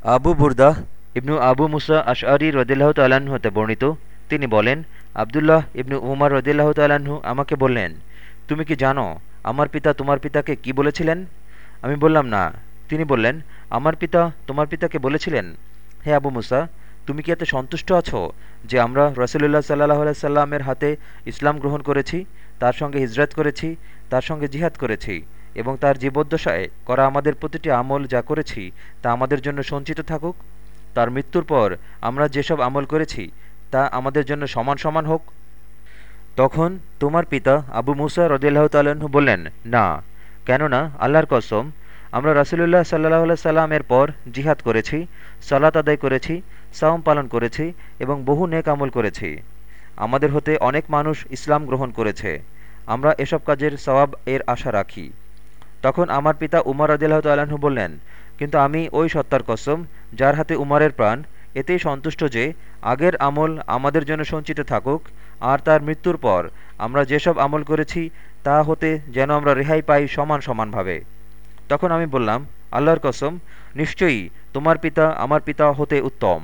আবু বুরদাহ ইবনু আবু মুসা আশআরি রদিল্লাহ তাল্লাহ্ন হতে বর্ণিত। তিনি বলেন, আবদুল্লাহ ইবনু উমার রদিল্লাহ তাল্লাহ্ন আমাকে বললেন, তুমি কি জানো আমার পিতা তোমার পিতাকে কি বলেছিলেন? আমি বললাম, না। তিনি বললেন, আমার পিতা তোমার পিতাকে বলেছিলেন, হে আবু মুসা, তুমি কি এতে সন্তুষ্ট আছো যে আমরা রসুলুল্লাহ সাল্লাহ সাল্লামের হাতে ইসলাম গ্রহণ করেছি, তার সঙ্গে হিজরত করেছি, তার সঙ্গে জিহাদ করেছি? এবং তার জীবদ্দশায় করা আমাদের প্রতিটি আমল যা করেছি তা আমাদের জন্য সঞ্চিত থাকুক। তার মৃত্যুর পর আমরা যেসব আমল করেছি, তা আমাদের জন্য সমান সমান হোক। তখন তোমার পিতা আবু মুসা রদিল্লাহ তাল্লাহ্ন বললেন, না, কেননা আল্লাহর কসম, আমরা রাসুলুল্লাহ সাল্লাহ সাল্লামের পর জিহাদ করেছি, সালাত আদায় করেছি, সাওম পালন করেছি এবং বহু নেক আমল করেছি। আমাদের হতে অনেক মানুষ ইসলাম গ্রহণ করেছে। আমরা এসব কাজের সওয়াব এর আশা রাখি। তখন আমার পিতা উমর আদিল্লাহ তাল্লাহ্ন বললেন, কিন্তু আমি ওই সত্তার কসম, যার হাতে উমারের প্রাণ, এতেই সন্তুষ্ট যে আগের আমল আমাদের জন্য সঞ্চিত থাকুক, আর তার মৃত্যুর পর আমরা যেসব আমল করেছি, তা হতে যেন আমরা রেহাই পাই সমান সমানভাবে। তখন আমি বললাম, আল্লাহর কসম, নিশ্চয়ই তোমার পিতা আমার পিতা হতে উত্তম।